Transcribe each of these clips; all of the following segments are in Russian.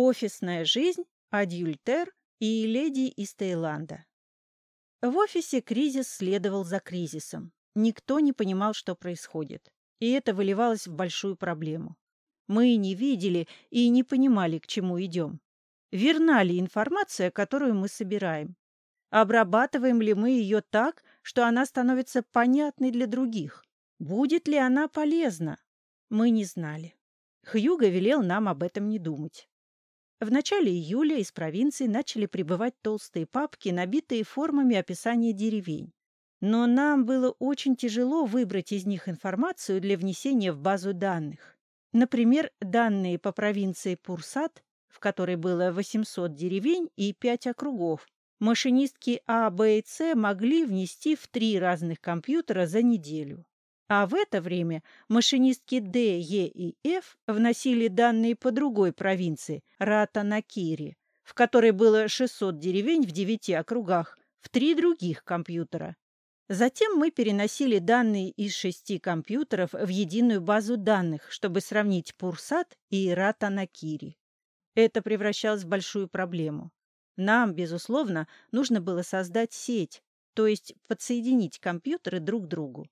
Офисная жизнь, адюльтер и леди из Таиланда. В офисе кризис следовал за кризисом. Никто не понимал, что происходит. И это выливалось в большую проблему. Мы не видели и не понимали, к чему идем. Верна ли информация, которую мы собираем? Обрабатываем ли мы ее так, что она становится понятной для других? Будет ли она полезна? Мы не знали. Хьюго велел нам об этом не думать. В начале июля из провинции начали прибывать толстые папки, набитые формами описания деревень. Но нам было очень тяжело выбрать из них информацию для внесения в базу данных. Например, данные по провинции Пурсат, в которой было 800 деревень и 5 округов, машинистки А, Б и С могли внести в три разных компьютера за неделю. А в это время машинистки Д, Е и Ф вносили данные по другой провинции, Ратанакири, в которой было 600 деревень в девяти округах, в три других компьютера. Затем мы переносили данные из шести компьютеров в единую базу данных, чтобы сравнить Пурсат и Ратанакири. Это превращалось в большую проблему. Нам, безусловно, нужно было создать сеть, то есть подсоединить компьютеры друг к другу.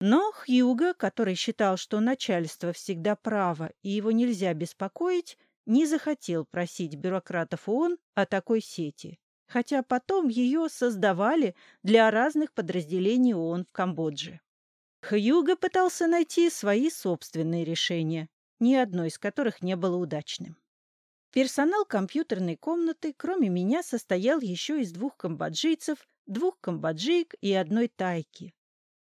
Но Хьюго, который считал, что начальство всегда право и его нельзя беспокоить, не захотел просить бюрократов ООН о такой сети, хотя потом ее создавали для разных подразделений ООН в Камбодже. Хьюго пытался найти свои собственные решения, ни одно из которых не было удачным. Персонал компьютерной комнаты, кроме меня, состоял еще из двух камбоджийцев, двух камбоджиек и одной тайки.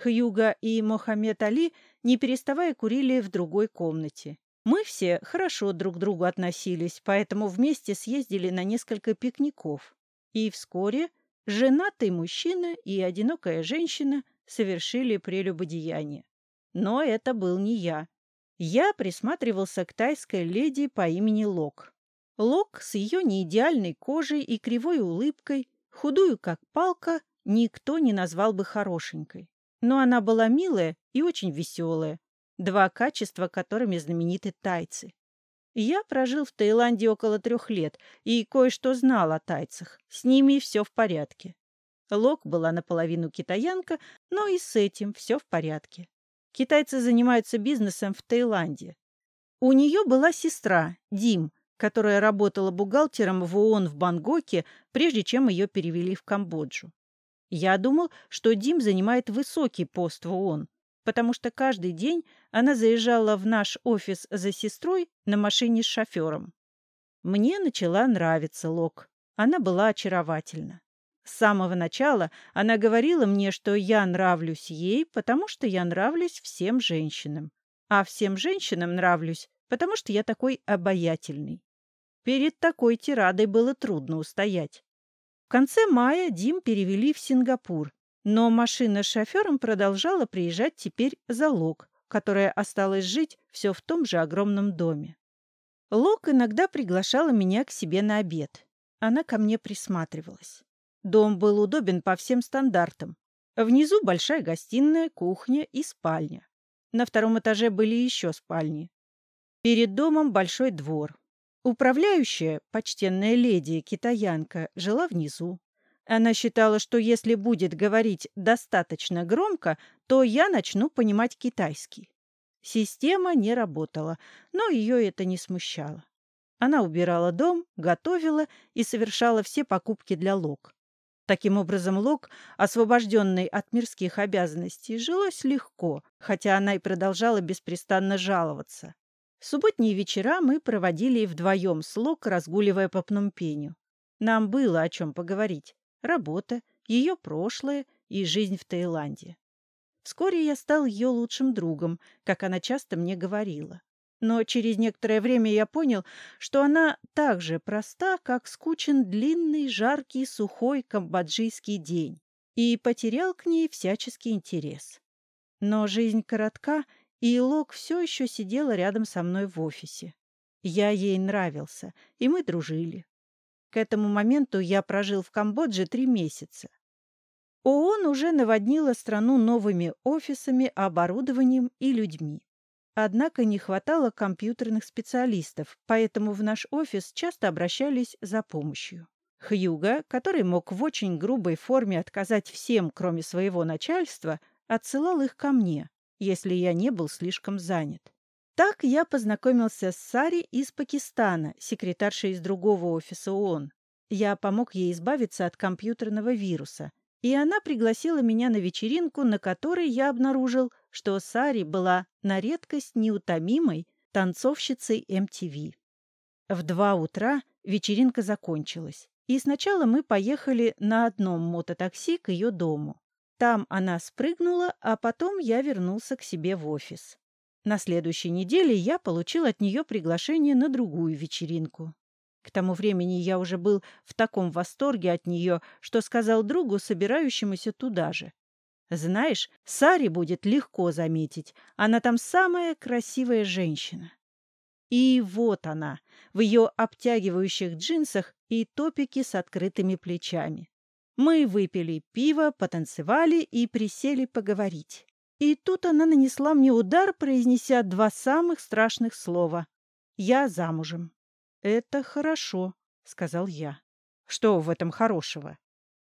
Хьюга и Мохаммед Али, не переставая, курили в другой комнате. Мы все хорошо друг к другу относились, поэтому вместе съездили на несколько пикников. И вскоре женатый мужчина и одинокая женщина совершили прелюбодеяние. Но это был не я. Я присматривался к тайской леди по имени Лок. Лок с ее неидеальной кожей и кривой улыбкой, худую как палка, никто не назвал бы хорошенькой. Но она была милая и очень веселая, два качества, которыми знамениты тайцы. Я прожил в Таиланде около трех лет и кое-что знал о тайцах. С ними все в порядке. Лок была наполовину китаянка, но и с этим все в порядке. Китайцы занимаются бизнесом в Таиланде. У нее была сестра, Дим, которая работала бухгалтером в ООН в Бангкоке, прежде чем ее перевели в Камбоджу. Я думал, что Дим занимает высокий пост в ООН, потому что каждый день она заезжала в наш офис за сестрой на машине с шофером. Мне начала нравиться Лок. Она была очаровательна. С самого начала она говорила мне, что я нравлюсь ей, потому что я нравлюсь всем женщинам. А всем женщинам нравлюсь, потому что я такой обаятельный. Перед такой тирадой было трудно устоять. В конце мая Дим перевели в Сингапур, но машина с шофером продолжала приезжать теперь за Лок, которая осталась жить все в том же огромном доме. Лок иногда приглашала меня к себе на обед. Она ко мне присматривалась. Дом был удобен по всем стандартам. Внизу большая гостиная, кухня и спальня. На втором этаже были еще спальни. Перед домом большой двор. Управляющая, почтенная леди, китаянка, жила внизу. Она считала, что если будет говорить достаточно громко, то я начну понимать китайский. Система не работала, но ее это не смущало. Она убирала дом, готовила и совершала все покупки для Лок. Таким образом, Лок, освобожденный от мирских обязанностей, жилось легко, хотя она и продолжала беспрестанно жаловаться. Субботние вечера мы проводили вдвоем с Лок, разгуливая по Пномпеню. Нам было о чем поговорить. Работа, ее прошлое и жизнь в Таиланде. Вскоре я стал ее лучшим другом, как она часто мне говорила. Но через некоторое время я понял, что она так же проста, как скучен длинный, жаркий, сухой камбоджийский день, и потерял к ней всяческий интерес. Но жизнь коротка, и Лок все еще сидела рядом со мной в офисе. Я ей нравился, и мы дружили. К этому моменту я прожил в Камбодже три месяца. ООН уже наводнила страну новыми офисами, оборудованием и людьми. однако не хватало компьютерных специалистов, поэтому в наш офис часто обращались за помощью. Хьюга, который мог в очень грубой форме отказать всем, кроме своего начальства, отсылал их ко мне, если я не был слишком занят. Так я познакомился с Сари из Пакистана, секретаршей из другого офиса ООН. Я помог ей избавиться от компьютерного вируса, и она пригласила меня на вечеринку, на которой я обнаружил, что Сари была на редкость неутомимой танцовщицей MTV. В два утра вечеринка закончилась, и сначала мы поехали на одном мототакси к ее дому. Там она спрыгнула, а потом я вернулся к себе в офис. На следующей неделе я получил от нее приглашение на другую вечеринку. К тому времени я уже был в таком восторге от нее, что сказал другу, собирающемуся туда же. «Знаешь, Саре будет легко заметить, она там самая красивая женщина». И вот она, в ее обтягивающих джинсах и топике с открытыми плечами. Мы выпили пиво, потанцевали и присели поговорить. И тут она нанесла мне удар, произнеся два самых страшных слова. «Я замужем». «Это хорошо», — сказал я. «Что в этом хорошего?»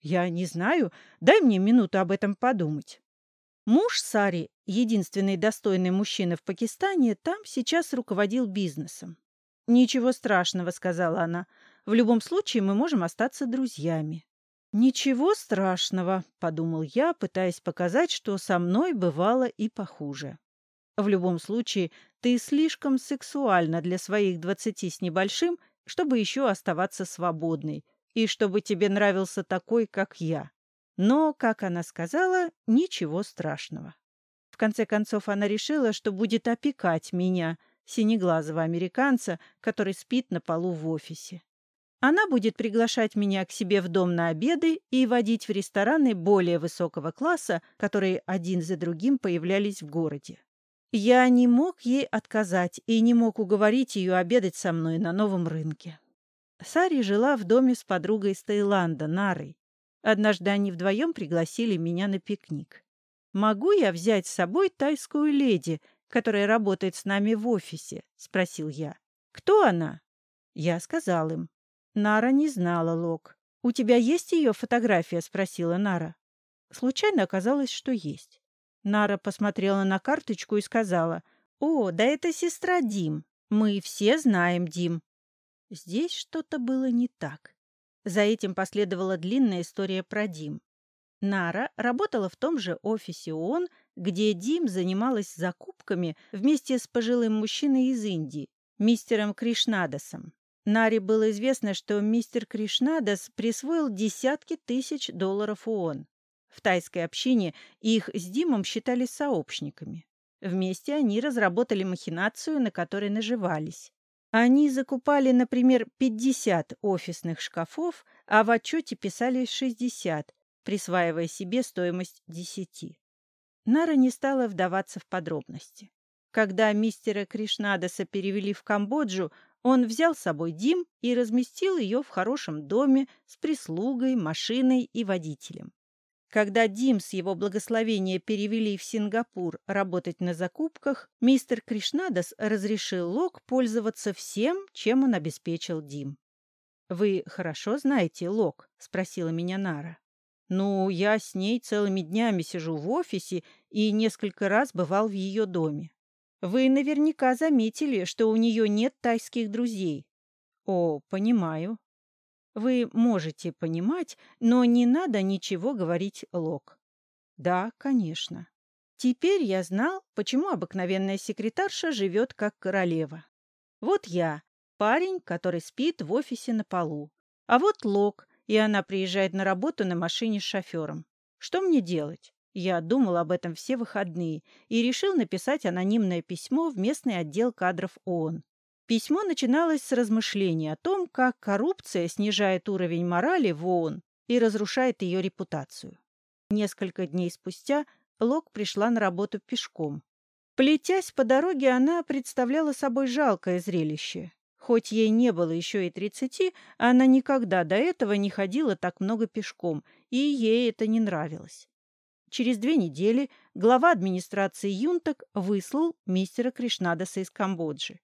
«Я не знаю. Дай мне минуту об этом подумать». Муж Сари, единственный достойный мужчина в Пакистане, там сейчас руководил бизнесом. «Ничего страшного», — сказала она. «В любом случае мы можем остаться друзьями». «Ничего страшного», — подумал я, пытаясь показать, что со мной бывало и похуже. В любом случае, ты слишком сексуальна для своих двадцати с небольшим, чтобы еще оставаться свободной, и чтобы тебе нравился такой, как я. Но, как она сказала, ничего страшного. В конце концов, она решила, что будет опекать меня, синеглазого американца, который спит на полу в офисе. Она будет приглашать меня к себе в дом на обеды и водить в рестораны более высокого класса, которые один за другим появлялись в городе. Я не мог ей отказать и не мог уговорить ее обедать со мной на новом рынке. Сари жила в доме с подругой из Таиланда, Нарой. Однажды они вдвоем пригласили меня на пикник. «Могу я взять с собой тайскую леди, которая работает с нами в офисе?» — спросил я. «Кто она?» Я сказал им. Нара не знала Лок. «У тебя есть ее фотография?» — спросила Нара. Случайно оказалось, что есть. Нара посмотрела на карточку и сказала, «О, да это сестра Дим. Мы все знаем Дим». Здесь что-то было не так. За этим последовала длинная история про Дим. Нара работала в том же офисе ООН, где Дим занималась закупками вместе с пожилым мужчиной из Индии, мистером Кришнадасом. Наре было известно, что мистер Кришнадас присвоил десятки тысяч долларов ООН. В тайской общине их с Димом считали сообщниками. Вместе они разработали махинацию, на которой наживались. Они закупали, например, 50 офисных шкафов, а в отчете писали 60, присваивая себе стоимость 10. Нара не стала вдаваться в подробности. Когда мистера Кришнадаса перевели в Камбоджу, он взял с собой Дим и разместил ее в хорошем доме с прислугой, машиной и водителем. Когда Дим с его благословения перевели в Сингапур работать на закупках, мистер Кришнадас разрешил Лок пользоваться всем, чем он обеспечил Дим. «Вы хорошо знаете Лок?» — спросила меня Нара. «Ну, я с ней целыми днями сижу в офисе и несколько раз бывал в ее доме. Вы наверняка заметили, что у нее нет тайских друзей». «О, понимаю. Вы можете понимать, но не надо ничего говорить Лок. Да, конечно. Теперь я знал, почему обыкновенная секретарша живет как королева. Вот я, парень, который спит в офисе на полу. А вот Лок, и она приезжает на работу на машине с шофером. Что мне делать? Я думал об этом все выходные и решил написать анонимное письмо в местный отдел кадров ООН. Письмо начиналось с размышлений о том, как коррупция снижает уровень морали в ООН и разрушает ее репутацию. Несколько дней спустя Лок пришла на работу пешком. Плетясь по дороге, она представляла собой жалкое зрелище. Хоть ей не было еще и тридцати, она никогда до этого не ходила так много пешком, и ей это не нравилось. Через две недели глава администрации Юнтак выслал мистера Кришнадаса из Камбоджи.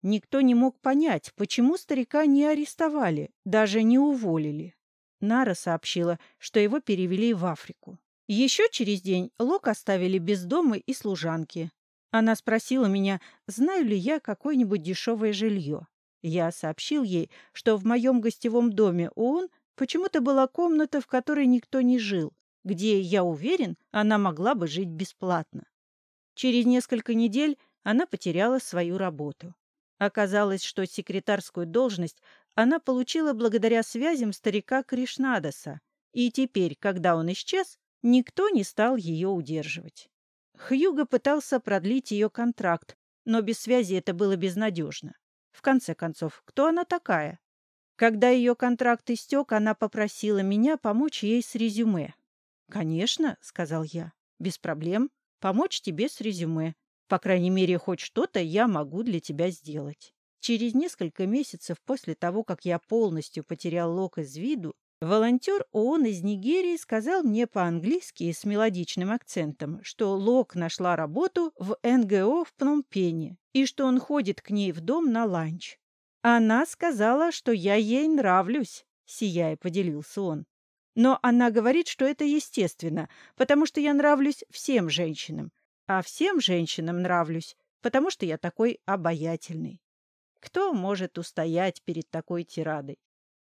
Никто не мог понять, почему старика не арестовали, даже не уволили. Нара сообщила, что его перевели в Африку. Еще через день Лок оставили без дома и служанки. Она спросила меня, знаю ли я какое-нибудь дешевое жилье. Я сообщил ей, что в моем гостевом доме ООН почему-то была комната, в которой никто не жил, где, я уверен, она могла бы жить бесплатно. Через несколько недель она потеряла свою работу. Оказалось, что секретарскую должность она получила благодаря связям старика Кришнадаса, и теперь, когда он исчез, никто не стал ее удерживать. Хьюго пытался продлить ее контракт, но без связи это было безнадежно. В конце концов, кто она такая? Когда ее контракт истек, она попросила меня помочь ей с резюме. «Конечно», — сказал я, — «без проблем. Помочь тебе с резюме. По крайней мере, хоть что-то я могу для тебя сделать». Через несколько месяцев после того, как я полностью потерял Лок из виду, волонтер ООН из Нигерии сказал мне по-английски с мелодичным акцентом, что Лок нашла работу в НГО в Пномпене и что он ходит к ней в дом на ланч. Она сказала, что я ей нравлюсь, сияя поделился он. Но она говорит, что это естественно, потому что я нравлюсь всем женщинам, а всем женщинам нравлюсь, потому что я такой обаятельный. Кто может устоять перед такой тирадой?